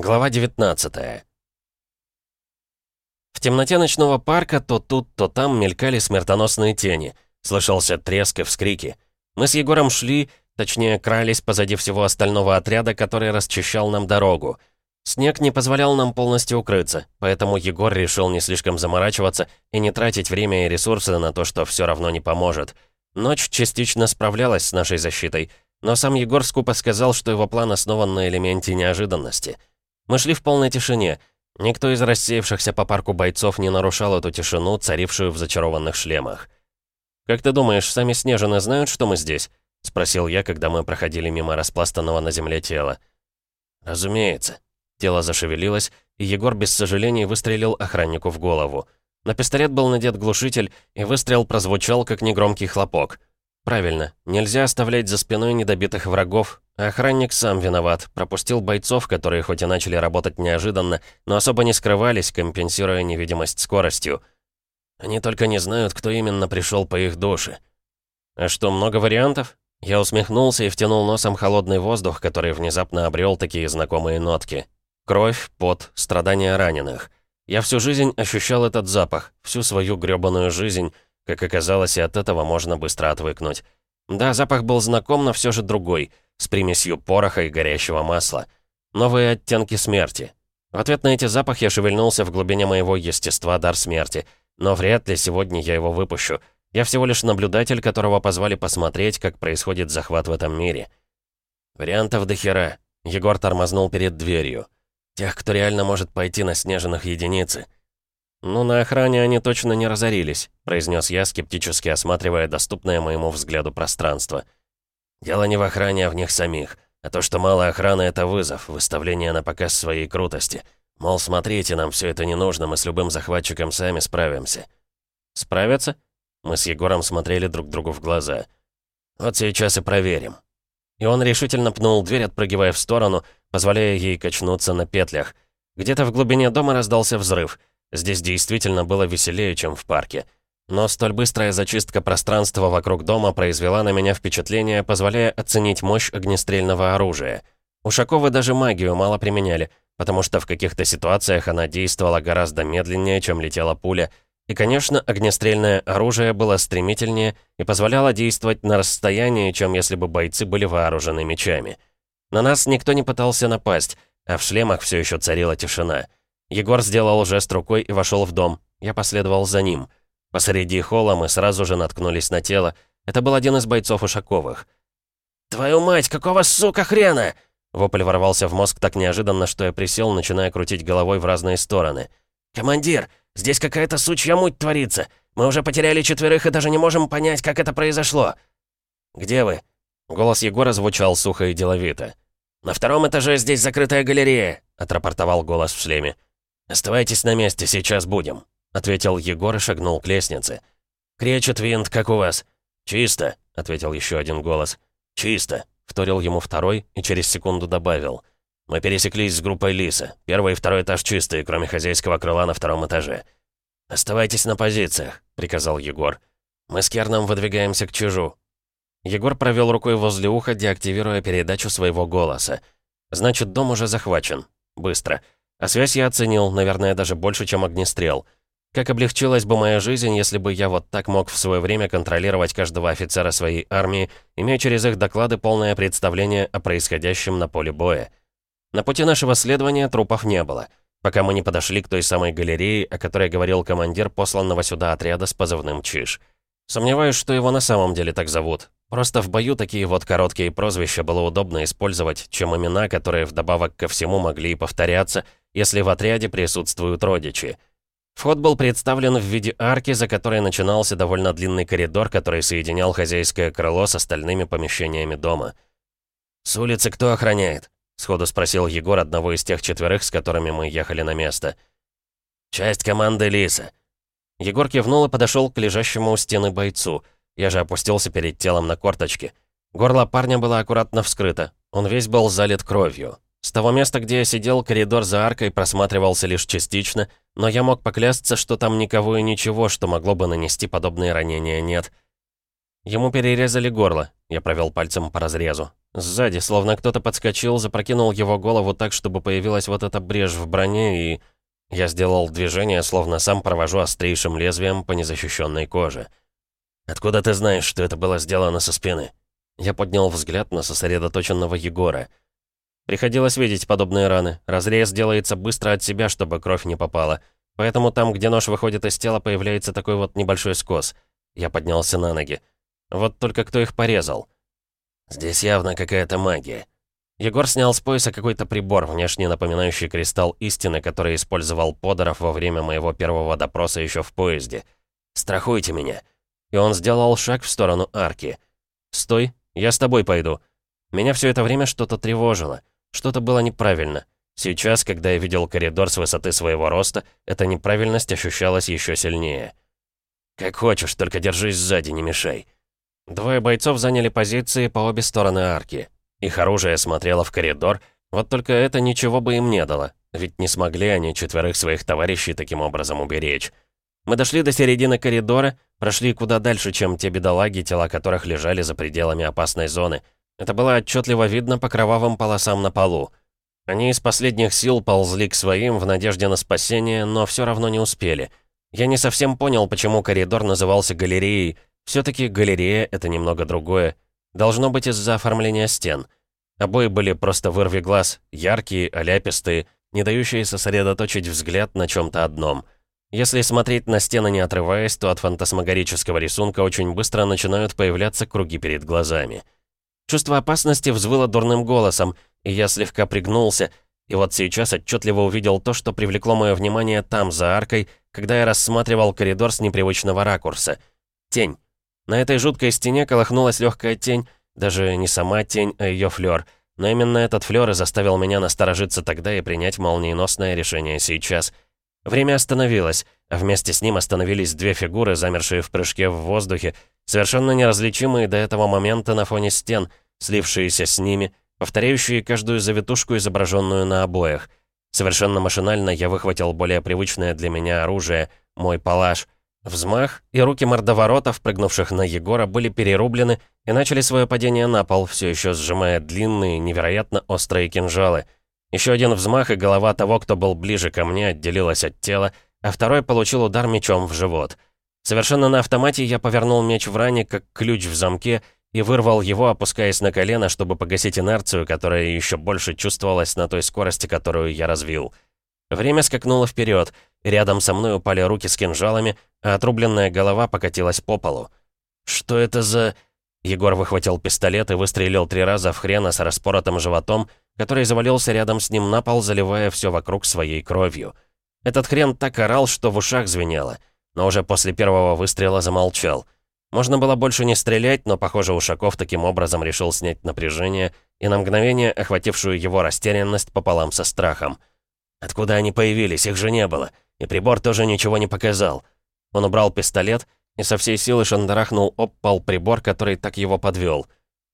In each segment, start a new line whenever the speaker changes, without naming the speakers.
Глава 19 В темноте ночного парка то тут, то там мелькали смертоносные тени. Слышался треск и вскрики. Мы с Егором шли, точнее, крались позади всего остального отряда, который расчищал нам дорогу. Снег не позволял нам полностью укрыться, поэтому Егор решил не слишком заморачиваться и не тратить время и ресурсы на то, что все равно не поможет. Ночь частично справлялась с нашей защитой, но сам Егор скупо сказал, что его план основан на элементе неожиданности — мы шли в полной тишине. Никто из рассеявшихся по парку бойцов не нарушал эту тишину, царившую в зачарованных шлемах. «Как ты думаешь, сами Снежины знают, что мы здесь?» — спросил я, когда мы проходили мимо распластанного на земле тела. «Разумеется». Тело зашевелилось, и Егор без сожалений выстрелил охраннику в голову. На пистолет был надет глушитель, и выстрел прозвучал, как негромкий хлопок. Правильно, нельзя оставлять за спиной недобитых врагов, охранник сам виноват, пропустил бойцов, которые хоть и начали работать неожиданно, но особо не скрывались, компенсируя невидимость скоростью. Они только не знают, кто именно пришел по их душе. А что, много вариантов? Я усмехнулся и втянул носом холодный воздух, который внезапно обрел такие знакомые нотки. Кровь, пот, страдания раненых. Я всю жизнь ощущал этот запах, всю свою грёбаную жизнь, как оказалось, и от этого можно быстро отвыкнуть. Да, запах был знаком, но все же другой, с примесью пороха и горящего масла. Новые оттенки смерти. В ответ на эти запахи я шевельнулся в глубине моего естества дар смерти. Но вряд ли сегодня я его выпущу. Я всего лишь наблюдатель, которого позвали посмотреть, как происходит захват в этом мире. Вариантов до хера. Егор тормознул перед дверью. Тех, кто реально может пойти на снежных единицы — «Ну, на охране они точно не разорились», — произнес я, скептически осматривая доступное моему взгляду пространство. «Дело не в охране, а в них самих. А то, что мало охраны, это вызов, выставление на показ своей крутости. Мол, смотрите, нам все это не нужно, мы с любым захватчиком сами справимся». «Справятся?» Мы с Егором смотрели друг другу в глаза. «Вот сейчас и проверим». И он решительно пнул дверь, отпрыгивая в сторону, позволяя ей качнуться на петлях. Где-то в глубине дома раздался взрыв — Здесь действительно было веселее, чем в парке. Но столь быстрая зачистка пространства вокруг дома произвела на меня впечатление, позволяя оценить мощь огнестрельного оружия. Ушаковы даже магию мало применяли, потому что в каких-то ситуациях она действовала гораздо медленнее, чем летела пуля, и, конечно, огнестрельное оружие было стремительнее и позволяло действовать на расстоянии, чем если бы бойцы были вооружены мечами. На нас никто не пытался напасть, а в шлемах все еще царила тишина. Егор сделал жест рукой и вошел в дом. Я последовал за ним. Посреди холла мы сразу же наткнулись на тело. Это был один из бойцов Ушаковых. «Твою мать, какого сука хрена?» Вопль ворвался в мозг так неожиданно, что я присел, начиная крутить головой в разные стороны. «Командир, здесь какая-то сучья муть творится. Мы уже потеряли четверых и даже не можем понять, как это произошло». «Где вы?» Голос Егора звучал сухо и деловито. «На втором этаже здесь закрытая галерея», — отрапортовал голос в шлеме. «Оставайтесь на месте, сейчас будем», — ответил Егор и шагнул к лестнице. «Кречет винт, как у вас?» «Чисто», — ответил еще один голос. «Чисто», — вторил ему второй и через секунду добавил. «Мы пересеклись с группой Лиса. Первый и второй этаж чистые, кроме хозяйского крыла на втором этаже». «Оставайтесь на позициях», — приказал Егор. «Мы с Керном выдвигаемся к чужу». Егор провел рукой возле уха, деактивируя передачу своего голоса. «Значит, дом уже захвачен. Быстро». А связь я оценил, наверное, даже больше, чем огнестрел. Как облегчилась бы моя жизнь, если бы я вот так мог в свое время контролировать каждого офицера своей армии, имея через их доклады полное представление о происходящем на поле боя. На пути нашего следования трупов не было, пока мы не подошли к той самой галерее, о которой говорил командир посланного сюда отряда с позывным «Чиж». Сомневаюсь, что его на самом деле так зовут. Просто в бою такие вот короткие прозвища было удобно использовать, чем имена, которые вдобавок ко всему могли и повторяться, если в отряде присутствуют родичи. Вход был представлен в виде арки, за которой начинался довольно длинный коридор, который соединял хозяйское крыло с остальными помещениями дома. «С улицы кто охраняет?» — сходу спросил Егор одного из тех четверых, с которыми мы ехали на место. «Часть команды Лиса». Егор кивнул и подошел к лежащему у стены бойцу. Я же опустился перед телом на корточки. Горло парня было аккуратно вскрыто. Он весь был залит кровью. С того места, где я сидел, коридор за аркой просматривался лишь частично, но я мог поклясться, что там никого и ничего, что могло бы нанести подобные ранения, нет. Ему перерезали горло. Я провел пальцем по разрезу. Сзади, словно кто-то подскочил, запрокинул его голову так, чтобы появилась вот эта брешь в броне, и... Я сделал движение, словно сам провожу острейшим лезвием по незащищенной коже. «Откуда ты знаешь, что это было сделано со спины?» Я поднял взгляд на сосредоточенного Егора. Приходилось видеть подобные раны. Разрез делается быстро от себя, чтобы кровь не попала. Поэтому там, где нож выходит из тела, появляется такой вот небольшой скос. Я поднялся на ноги. Вот только кто их порезал? Здесь явно какая-то магия. Егор снял с пояса какой-то прибор, внешне напоминающий кристалл истины, который использовал Подоров во время моего первого допроса еще в поезде. «Страхуйте меня!» И он сделал шаг в сторону арки. «Стой, я с тобой пойду». Меня все это время что-то тревожило. Что-то было неправильно. Сейчас, когда я видел коридор с высоты своего роста, эта неправильность ощущалась еще сильнее. «Как хочешь, только держись сзади, не мешай». Двое бойцов заняли позиции по обе стороны арки. Их оружие смотрело в коридор, вот только это ничего бы им не дало, ведь не смогли они четверых своих товарищей таким образом уберечь. Мы дошли до середины коридора, прошли куда дальше, чем те бедолаги, тела которых лежали за пределами опасной зоны. Это было отчетливо видно по кровавым полосам на полу. Они из последних сил ползли к своим в надежде на спасение, но все равно не успели. Я не совсем понял, почему коридор назывался галереей, все-таки галерея — это немного другое. Должно быть из-за оформления стен. Обои были просто вырви глаз, яркие, оляпистые, не дающие сосредоточить взгляд на чем-то одном. Если смотреть на стены не отрываясь, то от фантасмагорического рисунка очень быстро начинают появляться круги перед глазами. Чувство опасности взвыло дурным голосом, и я слегка пригнулся, и вот сейчас отчетливо увидел то, что привлекло мое внимание там, за аркой, когда я рассматривал коридор с непривычного ракурса. Тень. На этой жуткой стене колыхнулась легкая тень, даже не сама тень, а ее флёр. Но именно этот флёр и заставил меня насторожиться тогда и принять молниеносное решение сейчас. Время остановилось, а вместе с ним остановились две фигуры, замершие в прыжке в воздухе, совершенно неразличимые до этого момента на фоне стен, слившиеся с ними, повторяющие каждую завитушку, изображенную на обоях. Совершенно машинально я выхватил более привычное для меня оружие, мой палаш — Взмах, и руки мордоворотов, прыгнувших на Егора, были перерублены и начали свое падение на пол, все еще сжимая длинные, невероятно острые кинжалы. Еще один взмах, и голова того, кто был ближе ко мне, отделилась от тела, а второй получил удар мечом в живот. Совершенно на автомате я повернул меч в ране, как ключ в замке, и вырвал его, опускаясь на колено, чтобы погасить инерцию, которая еще больше чувствовалась на той скорости, которую я развил. Время скакнуло вперед, рядом со мной упали руки с кинжалами, а отрубленная голова покатилась по полу. «Что это за...» Егор выхватил пистолет и выстрелил три раза в хрена с распоротым животом, который завалился рядом с ним на пол, заливая все вокруг своей кровью. Этот хрен так орал, что в ушах звенело, но уже после первого выстрела замолчал. Можно было больше не стрелять, но, похоже, Ушаков таким образом решил снять напряжение и на мгновение охватившую его растерянность пополам со страхом. Откуда они появились, их же не было, и прибор тоже ничего не показал. Он убрал пистолет и со всей силы шандарахнул об пол прибор, который так его подвел.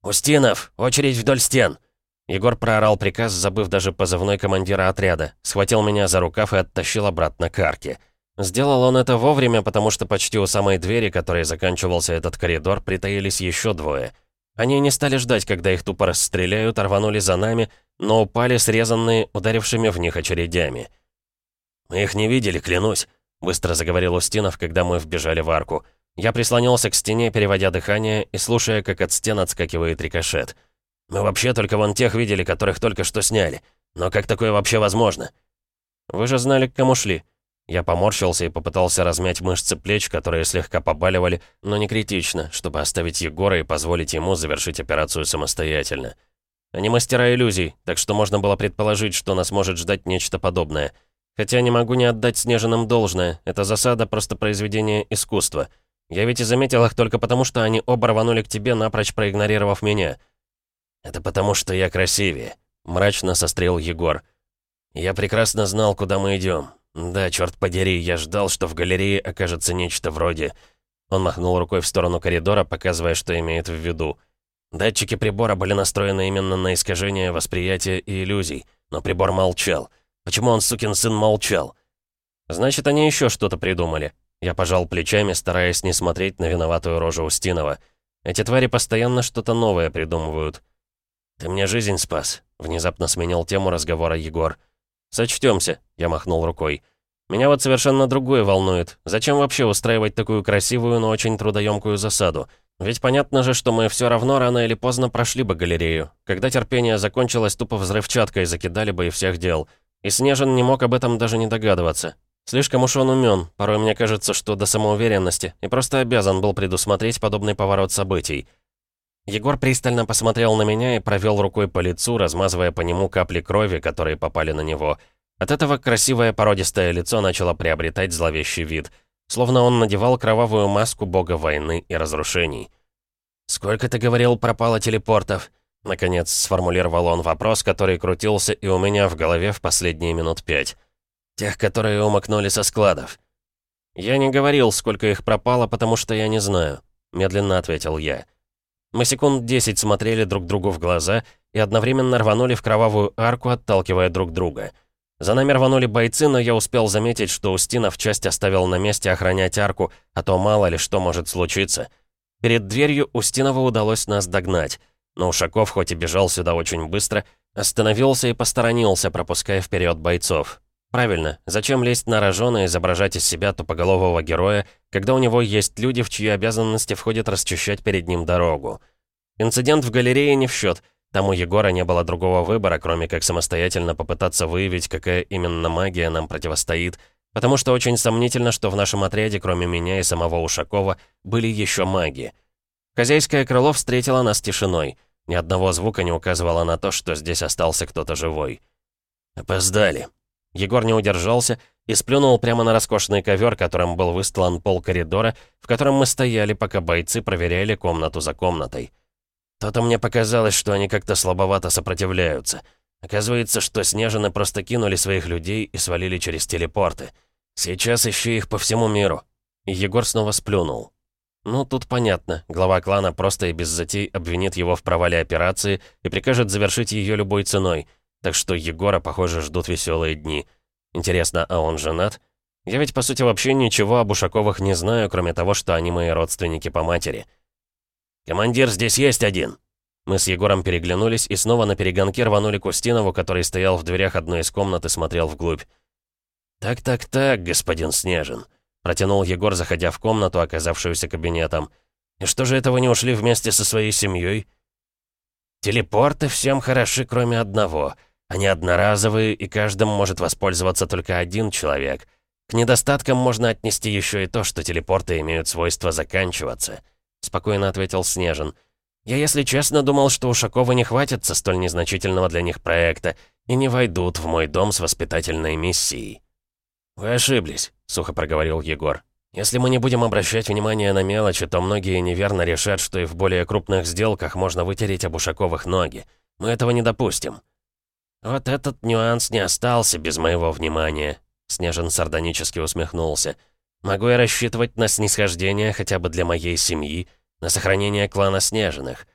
«Устинов! Очередь вдоль стен!» Егор проорал приказ, забыв даже позывной командира отряда, схватил меня за рукав и оттащил обратно к арке. Сделал он это вовремя, потому что почти у самой двери, которой заканчивался этот коридор, притаились еще двое. Они не стали ждать, когда их тупо расстреляют, рванули за нами, но упали срезанные, ударившими в них очередями. «Мы их не видели, клянусь», Быстро заговорил Устинов, когда мы вбежали в арку. Я прислонился к стене, переводя дыхание и слушая, как от стен отскакивает рикошет. «Мы вообще только вон тех видели, которых только что сняли. Но как такое вообще возможно?» «Вы же знали, к кому шли». Я поморщился и попытался размять мышцы плеч, которые слегка побаливали, но не критично, чтобы оставить Егора и позволить ему завершить операцию самостоятельно. Они мастера иллюзий, так что можно было предположить, что нас может ждать нечто подобное — Хотя не могу не отдать Снежинам должное, эта засада просто произведение искусства. Я ведь и заметил их только потому, что они оба рванули к тебе, напрочь проигнорировав меня. Это потому, что я красивее, мрачно сострел Егор. Я прекрасно знал, куда мы идем. Да, черт подери, я ждал, что в галерее окажется нечто вроде... Он махнул рукой в сторону коридора, показывая, что имеет в виду. Датчики прибора были настроены именно на искажение восприятия и иллюзий, но прибор молчал — Почему он, сукин сын, молчал? Значит, они еще что-то придумали. Я пожал плечами, стараясь не смотреть на виноватую рожу Устинова. Эти твари постоянно что-то новое придумывают. «Ты мне жизнь спас», — внезапно сменил тему разговора Егор. «Сочтёмся», — я махнул рукой. «Меня вот совершенно другое волнует. Зачем вообще устраивать такую красивую, но очень трудоемкую засаду? Ведь понятно же, что мы все равно рано или поздно прошли бы галерею. Когда терпение закончилось, тупо взрывчаткой закидали бы и всех дел. И Снежин не мог об этом даже не догадываться. Слишком уж он умен, порой мне кажется, что до самоуверенности, и просто обязан был предусмотреть подобный поворот событий. Егор пристально посмотрел на меня и провел рукой по лицу, размазывая по нему капли крови, которые попали на него. От этого красивое породистое лицо начало приобретать зловещий вид, словно он надевал кровавую маску бога войны и разрушений. «Сколько, ты говорил, пропало телепортов?» Наконец сформулировал он вопрос, который крутился и у меня в голове в последние минут пять. «Тех, которые умокнули со складов». «Я не говорил, сколько их пропало, потому что я не знаю», — медленно ответил я. Мы секунд десять смотрели друг другу в глаза и одновременно рванули в кровавую арку, отталкивая друг друга. За нами рванули бойцы, но я успел заметить, что Устинов часть оставил на месте охранять арку, а то мало ли что может случиться. Перед дверью Устинову удалось нас догнать, но Ушаков, хоть и бежал сюда очень быстро, остановился и посторонился, пропуская вперед бойцов. Правильно, зачем лезть на рожон и изображать из себя тупоголового героя, когда у него есть люди, в чьи обязанности входит расчищать перед ним дорогу? Инцидент в галерее не в счет. Там у Егора не было другого выбора, кроме как самостоятельно попытаться выявить, какая именно магия нам противостоит, потому что очень сомнительно, что в нашем отряде, кроме меня и самого Ушакова, были еще маги. Хозяйское крыло встретило нас тишиной. Ни одного звука не указывало на то, что здесь остался кто-то живой. «Опоздали», Егор не удержался и сплюнул прямо на роскошный ковер, которым был выстлан пол коридора, в котором мы стояли, пока бойцы проверяли комнату за комнатой. То-то мне показалось, что они как-то слабовато сопротивляются. Оказывается, что Снежины просто кинули своих людей и свалили через телепорты. Сейчас ищи их по всему миру. Егор снова сплюнул. Ну, тут понятно. Глава клана просто и без затей обвинит его в провале операции и прикажет завершить ее любой ценой — так что Егора, похоже, ждут веселые дни. Интересно, а он женат? Я ведь, по сути, вообще ничего об Ушаковых не знаю, кроме того, что они мои родственники по матери. «Командир, здесь есть один!» Мы с Егором переглянулись и снова на перегонке рванули к Устинову, который стоял в дверях одной из комнат и смотрел вглубь. «Так-так-так, господин Снежин», — протянул Егор, заходя в комнату, оказавшуюся кабинетом. «И что же это вы не ушли вместе со своей семьей?» «Телепорты всем хороши, кроме одного», они одноразовые, и каждым может воспользоваться только один человек. К недостаткам можно отнести еще и то, что телепорты имеют свойство заканчиваться», — спокойно ответил Снежин. «Я, если честно, думал, что Ушакова не хватится столь незначительного для них проекта и не войдут в мой дом с воспитательной миссией». «Вы ошиблись», — сухо проговорил Егор. «Если мы не будем обращать внимание на мелочи, то многие неверно решат, что и в более крупных сделках можно вытереть об Ушаковых ноги. Мы этого не допустим». «Вот этот нюанс не остался без моего внимания», — Снежин сардонически усмехнулся. «Могу я рассчитывать на снисхождение хотя бы для моей семьи, на сохранение клана Снежиных?»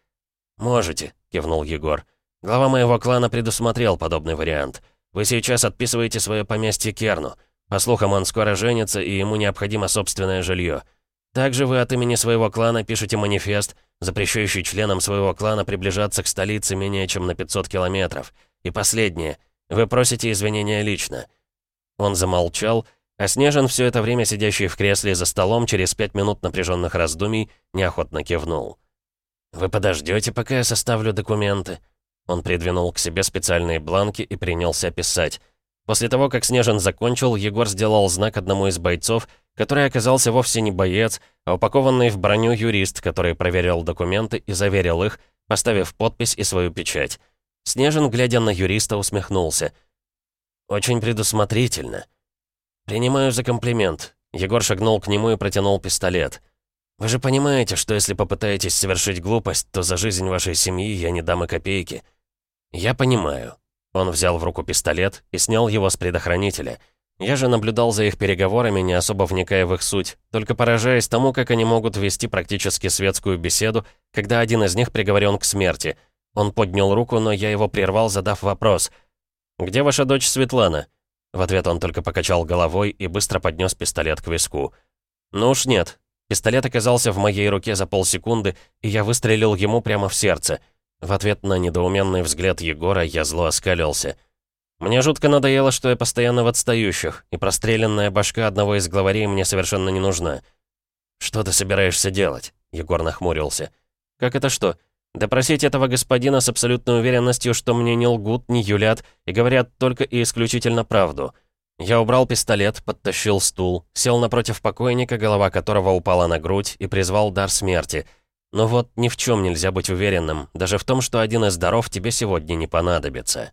«Можете», — кивнул Егор. «Глава моего клана предусмотрел подобный вариант. Вы сейчас отписываете свое поместье Керну. По слухам, он скоро женится, и ему необходимо собственное жилье. Также вы от имени своего клана пишете манифест, запрещающий членам своего клана приближаться к столице менее чем на 500 километров». И последнее. Вы просите извинения лично». Он замолчал, а Снежин, все это время сидящий в кресле за столом, через пять минут напряженных раздумий, неохотно кивнул. «Вы подождете, пока я составлю документы?» Он придвинул к себе специальные бланки и принялся писать. После того, как Снежин закончил, Егор сделал знак одному из бойцов, который оказался вовсе не боец, а упакованный в броню юрист, который проверил документы и заверил их, поставив подпись и свою печать. Снежин, глядя на юриста, усмехнулся. «Очень предусмотрительно». «Принимаю за комплимент». Егор шагнул к нему и протянул пистолет. «Вы же понимаете, что если попытаетесь совершить глупость, то за жизнь вашей семьи я не дам и копейки». «Я понимаю». Он взял в руку пистолет и снял его с предохранителя. Я же наблюдал за их переговорами, не особо вникая в их суть, только поражаясь тому, как они могут вести практически светскую беседу, когда один из них приговорен к смерти — он поднял руку, но я его прервал, задав вопрос. «Где ваша дочь Светлана?» В ответ он только покачал головой и быстро поднес пистолет к виску. «Ну уж нет». Пистолет оказался в моей руке за полсекунды, и я выстрелил ему прямо в сердце. В ответ на недоуменный взгляд Егора я зло оскалился. Мне жутко надоело, что я постоянно в отстающих, и простреленная башка одного из главарей мне совершенно не нужна. «Что ты собираешься делать?» — Егор нахмурился. «Как это что? Допросить этого господина с абсолютной уверенностью, что мне не лгут, не юлят и говорят только и исключительно правду». Я убрал пистолет, подтащил стул, сел напротив покойника, голова которого упала на грудь, и призвал дар смерти. Но вот ни в чем нельзя быть уверенным, даже в том, что один из даров тебе сегодня не понадобится.